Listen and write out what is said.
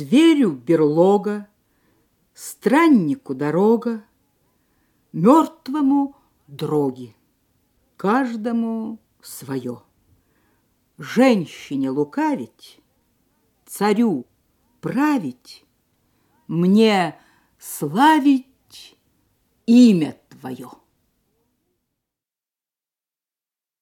Зверю берлога, страннику дорога, Мертвому дроги, каждому свое. Женщине лукавить, царю править, Мне славить имя Твое.